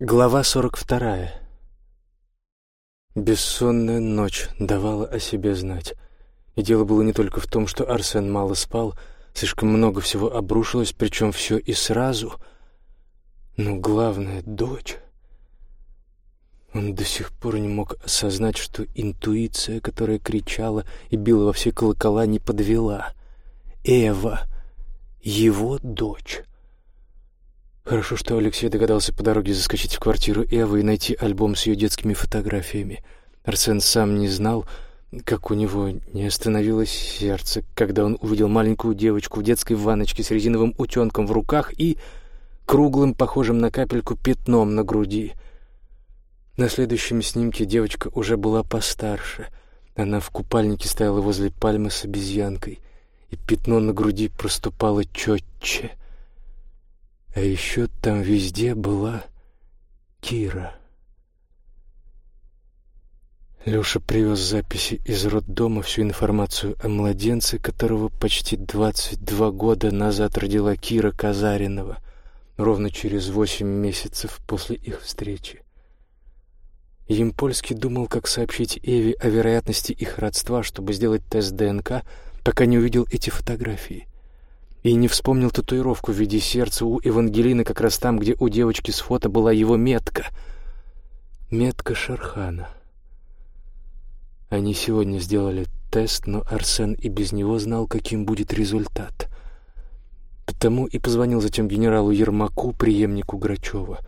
Глава сорок вторая. Бессонная ночь давала о себе знать. И дело было не только в том, что Арсен мало спал, слишком много всего обрушилось, причем все и сразу. Но главное — дочь. Он до сих пор не мог осознать, что интуиция, которая кричала и била во все колокола, не подвела. Эва — его дочь. Хорошо, что Алексей догадался по дороге заскочить в квартиру Эвы и найти альбом с ее детскими фотографиями. Арсен сам не знал, как у него не остановилось сердце, когда он увидел маленькую девочку в детской ванночке с резиновым утенком в руках и круглым, похожим на капельку, пятном на груди. На следующем снимке девочка уже была постарше. Она в купальнике стояла возле пальмы с обезьянкой, и пятно на груди проступало четче — а еще там везде была Кира. Леша привез записи из роддома, всю информацию о младенце, которого почти 22 года назад родила Кира Казаринова, ровно через 8 месяцев после их встречи. Емпольский думал, как сообщить Эве о вероятности их родства, чтобы сделать тест ДНК, пока не увидел эти фотографии и не вспомнил татуировку в виде сердца у Евангелины как раз там, где у девочки с фото была его метка. Метка Шархана. Они сегодня сделали тест, но Арсен и без него знал, каким будет результат. Потому и позвонил затем генералу Ермаку, преемнику Грачева.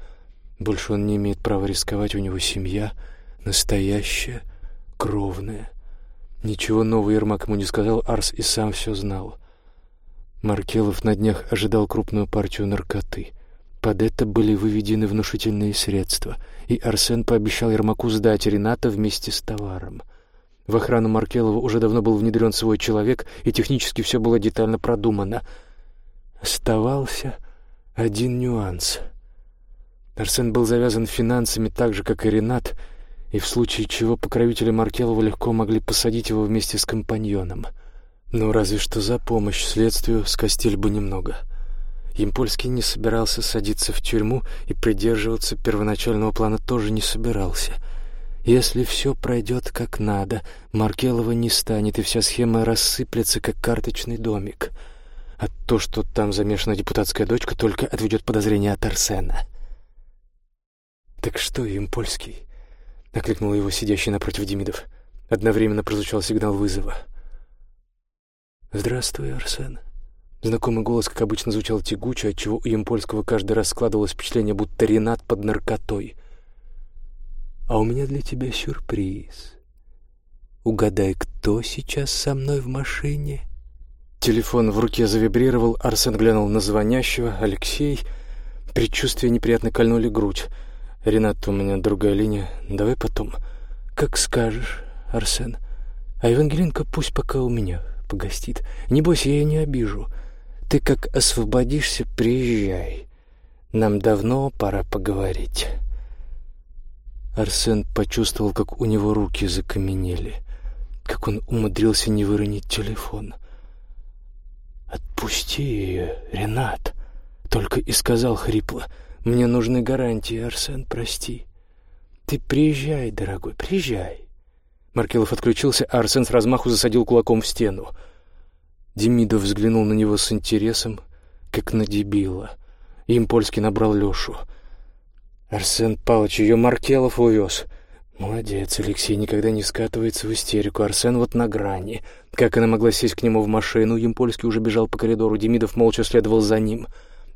Больше он не имеет права рисковать, у него семья настоящая, кровная. Ничего нового Ермак ему не сказал, Арс и сам все знал. Маркелов на днях ожидал крупную партию наркоты. Под это были выведены внушительные средства, и Арсен пообещал Ермаку сдать Рената вместе с товаром. В охрану Маркелова уже давно был внедрен свой человек, и технически все было детально продумано. Оставался один нюанс. Арсен был завязан финансами так же, как и Ренат, и в случае чего покровители Маркелова легко могли посадить его вместе с компаньоном — ну, разве что за помощь следствию скостили бы немного. Импольский не собирался садиться в тюрьму и придерживаться первоначального плана тоже не собирался. Если все пройдет как надо, Маркелова не станет, и вся схема рассыплется, как карточный домик. А то, что там замешана депутатская дочка, только отведет подозрение от Арсена. «Так что, Импольский?» — окликнул его сидящий напротив Демидов. Одновременно прозвучал сигнал вызова — «Здравствуй, Арсен». Знакомый голос, как обычно, звучал тягуче, отчего у Емпольского каждый раз складывалось впечатление, будто Ренат под наркотой. «А у меня для тебя сюрприз. Угадай, кто сейчас со мной в машине?» Телефон в руке завибрировал, Арсен глянул на звонящего, Алексей. Предчувствия неприятно кольнули грудь. «Ренат, у меня другая линия, давай потом». «Как скажешь, Арсен. А Евангелинка пусть пока у меня, погостит. Не бойся, я ее не обижу. Ты как освободишься, приезжай. Нам давно пора поговорить». Арсен почувствовал, как у него руки закаменели, как он умудрился не выронить телефон. «Отпусти ее, Ренат!» — только и сказал хрипло. «Мне нужны гарантии, Арсен, прости. Ты приезжай, дорогой, приезжай. Маркелов отключился, а Арсен с размаху засадил кулаком в стену. Демидов взглянул на него с интересом, как на дебила. Им польский набрал Лешу. «Арсен Павлович, ее Маркелов увез». «Молодец, Алексей никогда не скатывается в истерику. Арсен вот на грани. Как она могла сесть к нему в машину? Емпольский уже бежал по коридору. Демидов молча следовал за ним.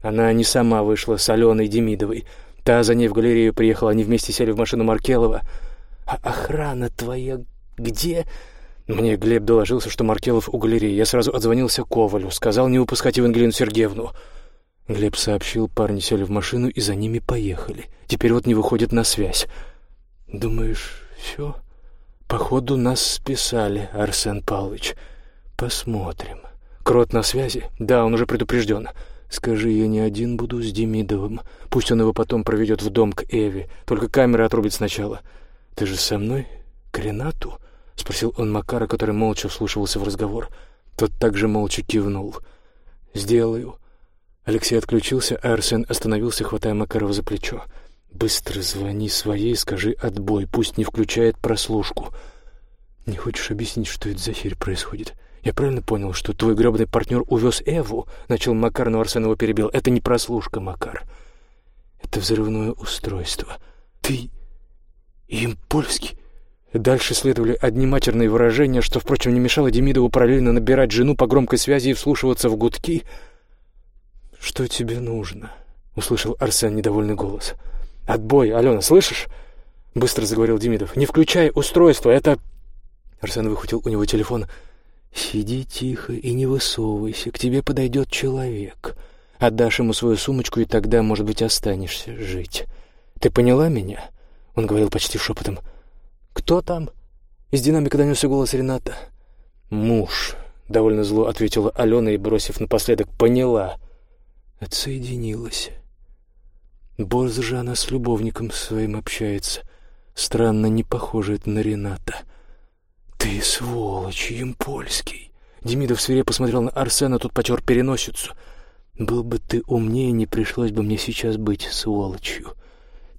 Она не сама вышла с Аленой Демидовой. Та за ней в галерею приехала. Они вместе сели в машину Маркелова. «А охрана твоя где?» Мне Глеб доложился, что Маркелов у галереи. Я сразу отзвонился Ковалю, сказал не выпускать Евангелину Сергеевну. Глеб сообщил, парни сели в машину и за ними поехали. Теперь вот не выходят на связь. Думаешь, все? Походу, нас списали, Арсен Павлович. Посмотрим. Крот на связи? Да, он уже предупрежден. Скажи, я не один буду с Демидовым. Пусть он его потом проведет в дом к Эве. Только камеры отрубит сначала. «Ты же со мной? К Ренату?» — спросил он Макара, который молча вслушивался в разговор. Тот также молча кивнул. «Сделаю». Алексей отключился, а Арсен остановился, хватая Макарова за плечо. Быстро звони своей, скажи отбой, пусть не включает прослушку. Не хочешь объяснить, что это за херь происходит? Я правильно понял, что твой гребаный партнер увез Эву? Начал Макар, но Арсен его перебил. Это не прослушка, Макар. Это взрывное устройство. Ты им? Дальше следовали одни матерные выражения, что, впрочем, не мешало Демидову параллельно набирать жену по громкой связи и вслушиваться в гудки. «Что тебе нужно?» — услышал Арсен недовольный голос. «Отбой, Алена, слышишь?» — быстро заговорил Демидов. «Не включай устройство, это...» Арсен выхватил у него телефон. «Сиди тихо и не высовывайся, к тебе подойдет человек. Отдашь ему свою сумочку, и тогда, может быть, останешься жить. Ты поняла меня?» Он говорил почти шепотом. «Кто там?» Из динамика донесся голос Рената. «Муж», — довольно зло ответила Алена и, бросив напоследок, «поняла». Отсоединилась. Борз же она с любовником своим общается. Странно не похоже это на Рената. «Ты сволочь, им польский!» Демидов свирепо посмотрел на Арсена, тут потер переносицу. «Был бы ты умнее, не пришлось бы мне сейчас быть сволочью.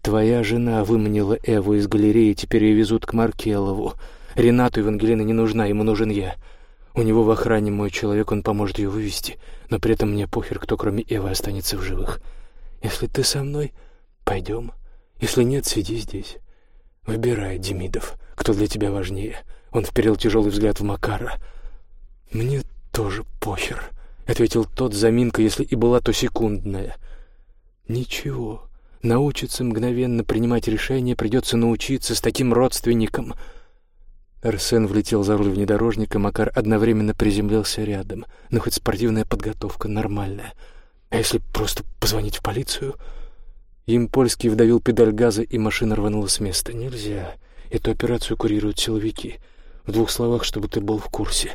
Твоя жена выманила Эву из галереи, теперь ее везут к Маркелову. Ренату Евангелина не нужна, ему нужен я. У него в охране мой человек, он поможет ее вывести, но при этом мне похер, кто кроме Эвы останется в живых. Если ты со мной, пойдем. Если нет, сиди здесь. Выбирай, Демидов, кто для тебя важнее. Он вперил тяжелый взгляд в Макара. Мне тоже похер, ответил тот заминка, если и была, то секундная. Ничего, научиться мгновенно принимать решения придется научиться с таким родственником — Арсен влетел за руль внедорожника, Макар одновременно приземлился рядом. Ну, хоть спортивная подготовка нормальная. А если просто позвонить в полицию? Им польский вдавил педаль газа, и машина рванула с места. Нельзя. Эту операцию курируют силовики. В двух словах, чтобы ты был в курсе.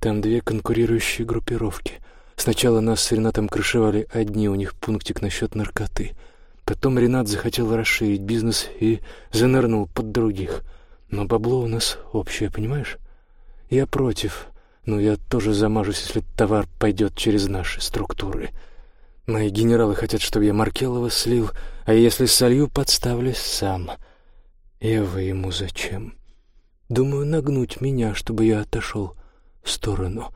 Там две конкурирующие группировки. Сначала нас с Ренатом крышевали одни, у них пунктик насчет наркоты. Потом Ренат захотел расширить бизнес и занырнул под других — но бабло у нас общее, понимаешь? Я против, но я тоже замажусь, если товар пойдет через наши структуры. Мои генералы хотят, чтобы я Маркелова слил, а если солью, подставлюсь сам. Эва ему зачем? Думаю, нагнуть меня, чтобы я отошел в сторону.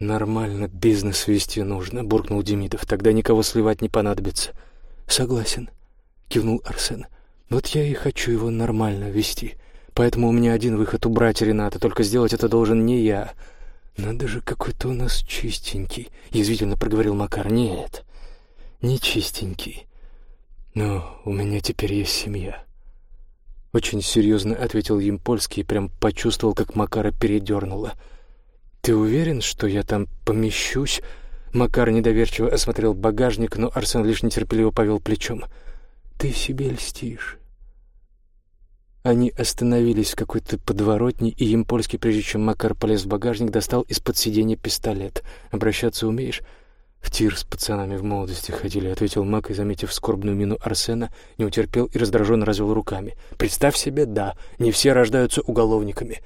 Нормально бизнес вести нужно, буркнул Демидов. Тогда никого сливать не понадобится. Согласен, кивнул Арсен. Вот я и хочу его нормально вести. Поэтому у меня один выход — убрать Рената, только сделать это должен не я. Надо же, какой-то у нас чистенький, — язвительно проговорил Макар. Нет, не чистенький. Но у меня теперь есть семья. Очень серьезно ответил им польский и прям почувствовал, как Макара передернуло. «Ты уверен, что я там помещусь?» Макар недоверчиво осмотрел багажник, но Арсен лишь нетерпеливо повел плечом. «Ты себе льстишь. Они остановились в какой-то подворотне, и им польский, прежде чем Макар полез в багажник, достал из-под сиденья пистолет. «Обращаться умеешь?» «В тир с пацанами в молодости ходили», — ответил Мак и, заметив скорбную мину Арсена, не утерпел и раздраженно развел руками. «Представь себе, да, не все рождаются уголовниками».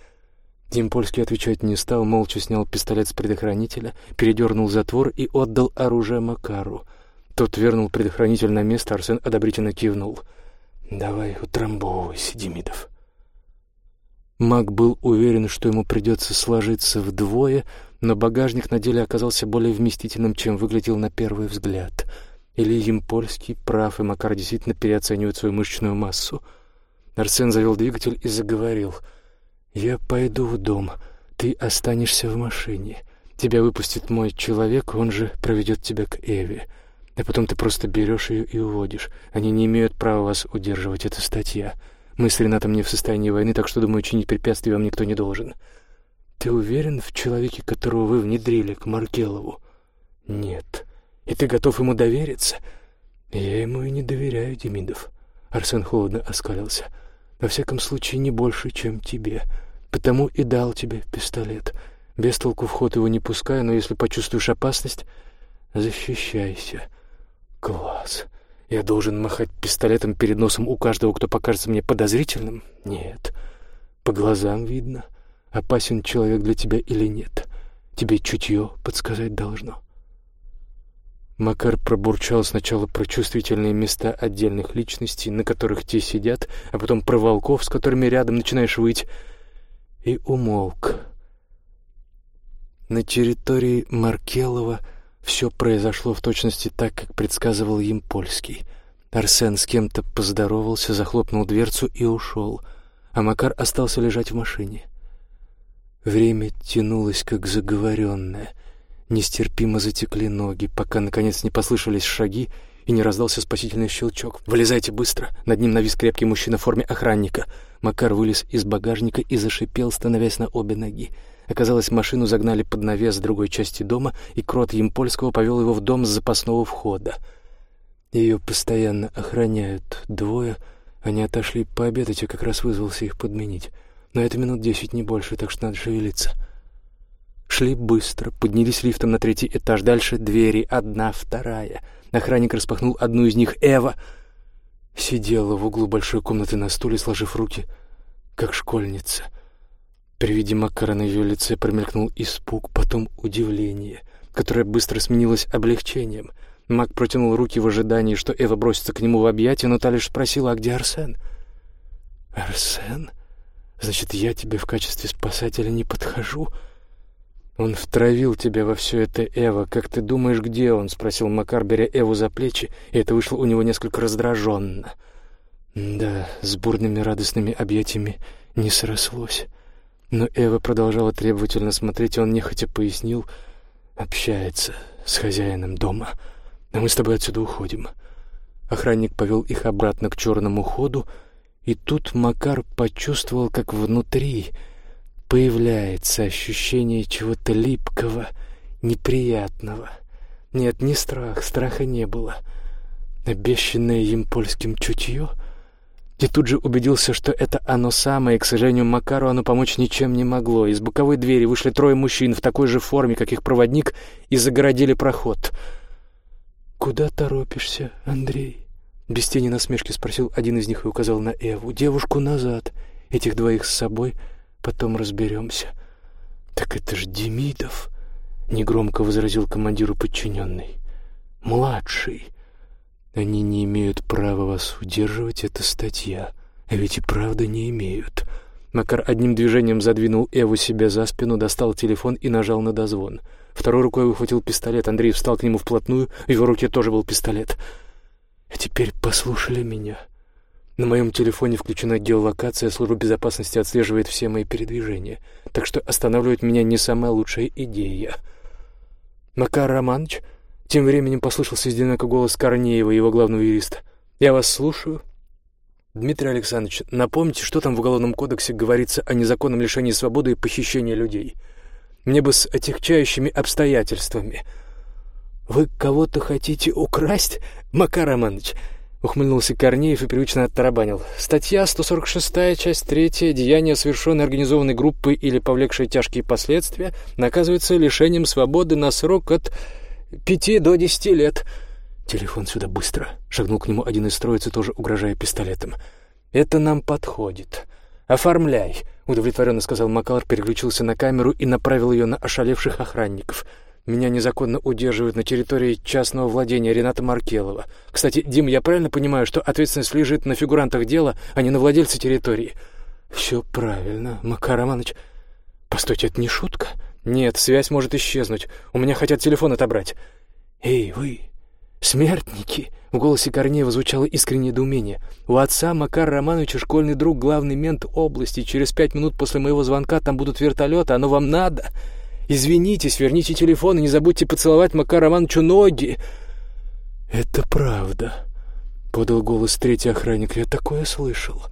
Дим Польский отвечать не стал, молча снял пистолет с предохранителя, передернул затвор и отдал оружие Макару. Тот вернул предохранитель на место, Арсен одобрительно кивнул — «Давай утрамбовывайся, Демидов». Маг был уверен, что ему придется сложиться вдвое, но багажник на деле оказался более вместительным, чем выглядел на первый взгляд. Или Емпольский прав, и Макар действительно переоценивает свою мышечную массу. Арсен завел двигатель и заговорил. «Я пойду в дом, ты останешься в машине. Тебя выпустит мой человек, он же проведет тебя к Эве. А потом ты просто берешь ее и уводишь. Они не имеют права вас удерживать, это статья. Мы с Ренатом не в состоянии войны, так что, думаю, чинить препятствия вам никто не должен. Ты уверен в человеке, которого вы внедрили к Маркелову? Нет. И ты готов ему довериться? Я ему и не доверяю, Демидов. Арсен холодно оскалился. Во всяком случае, не больше, чем тебе. Потому и дал тебе пистолет. Без толку в ход его не пускай, но если почувствуешь опасность, защищайся. Класс. Я должен махать пистолетом перед носом у каждого, кто покажется мне подозрительным? Нет. По глазам видно, опасен человек для тебя или нет. Тебе чутье подсказать должно. Макар пробурчал сначала про чувствительные места отдельных личностей, на которых те сидят, а потом про волков, с которыми рядом начинаешь выть, и умолк. На территории Маркелова все произошло в точности так, как предсказывал им польский. Арсен с кем-то поздоровался, захлопнул дверцу и ушел, а Макар остался лежать в машине. Время тянулось, как заговоренное. Нестерпимо затекли ноги, пока, наконец, не послышались шаги и не раздался спасительный щелчок. «Вылезайте быстро!» Над ним навис крепкий мужчина в форме охранника. Макар вылез из багажника и зашипел, становясь на обе ноги. Оказалось, машину загнали под навес другой части дома, и крот Емпольского повел его в дом с запасного входа. Ее постоянно охраняют двое. Они отошли пообедать, я как раз вызвался их подменить. Но это минут десять, не больше, так что надо шевелиться. Шли быстро, поднялись лифтом на третий этаж. Дальше двери, одна, вторая. Охранник распахнул одну из них. Эва сидела в углу большой комнаты на стуле, сложив руки, как школьница — при виде Макара на ее лице промелькнул испуг, потом удивление, которое быстро сменилось облегчением. Мак протянул руки в ожидании, что Эва бросится к нему в объятия, но та лишь спросила, а где Арсен? «Арсен? Значит, я тебе в качестве спасателя не подхожу?» «Он втравил тебя во все это, Эва. Как ты думаешь, где он?» — спросил Макар, беря Эву за плечи, и это вышло у него несколько раздраженно. Да, с бурными радостными объятиями не срослось. Но Эва продолжала требовательно смотреть, и он нехотя пояснил, общается с хозяином дома. А мы с тобой отсюда уходим. Охранник повел их обратно к черному ходу, и тут Макар почувствовал, как внутри появляется ощущение чего-то липкого, неприятного. Нет, не страх, страха не было. Обещанное им польским чутье — и тут же убедился, что это оно самое, и, к сожалению, Макару оно помочь ничем не могло. Из боковой двери вышли трое мужчин в такой же форме, как их проводник, и загородили проход. «Куда торопишься, Андрей?» Без тени насмешки спросил один из них и указал на Эву. «Девушку назад. Этих двоих с собой. Потом разберемся». «Так это ж Демидов!» — негромко возразил командиру подчиненный. «Младший». Они не имеют права вас удерживать, это статья. А ведь и правда не имеют. Макар одним движением задвинул Эву себе за спину, достал телефон и нажал на дозвон. Второй рукой выхватил пистолет. Андрей встал к нему вплотную, в его руке тоже был пистолет. А теперь послушали меня. На моем телефоне включена геолокация, служба безопасности отслеживает все мои передвижения, так что останавливать меня не самая лучшая идея. Макар Романович тем временем послышался из одинако голос Корнеева, его главного юриста. «Я вас слушаю». «Дмитрий Александрович, напомните, что там в Уголовном кодексе говорится о незаконном лишении свободы и похищении людей? Мне бы с отягчающими обстоятельствами». «Вы кого-то хотите украсть, Макар Романович?» Ухмыльнулся Корнеев и привычно оттарабанил. Статья 146, часть 3, деяние, совершенное организованной группой или повлекшее тяжкие последствия, наказывается лишением свободы на срок от пяти до десяти лет». «Телефон сюда быстро!» — шагнул к нему один из троицы, тоже угрожая пистолетом. «Это нам подходит. Оформляй!» — удовлетворенно сказал Макалар, переключился на камеру и направил ее на ошалевших охранников. «Меня незаконно удерживают на территории частного владения Рената Маркелова. Кстати, Дим, я правильно понимаю, что ответственность лежит на фигурантах дела, а не на владельце территории?» «Все правильно, Макар Романович. Постойте, это не шутка?» «Нет, связь может исчезнуть. У меня хотят телефон отобрать». «Эй, вы, смертники!» В голосе Корнеева звучало искреннее недоумение. «У отца Макара Романовича школьный друг, главный мент области. Через пять минут после моего звонка там будут вертолеты. Оно вам надо? Извинитесь, верните телефон и не забудьте поцеловать Макара Романовичу ноги!» «Это правда», — подал голос третий охранник. «Я такое слышал.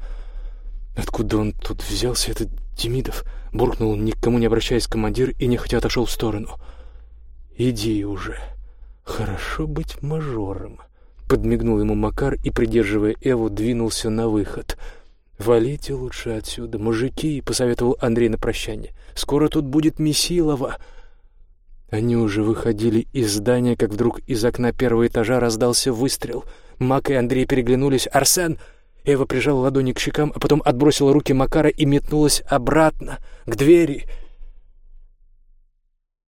Откуда он тут взялся, этот Демидов?» буркнул никому не обращаясь командир, и нехотя отошел в сторону. «Иди уже. Хорошо быть мажором», — подмигнул ему Макар и, придерживая Эву, двинулся на выход. «Валите лучше отсюда, мужики», — посоветовал Андрей на прощание. «Скоро тут будет Месилова». Они уже выходили из здания, как вдруг из окна первого этажа раздался выстрел. Мак и Андрей переглянулись. «Арсен!» Эва прижала ладони к щекам, а потом отбросила руки Макара и метнулась обратно, к двери —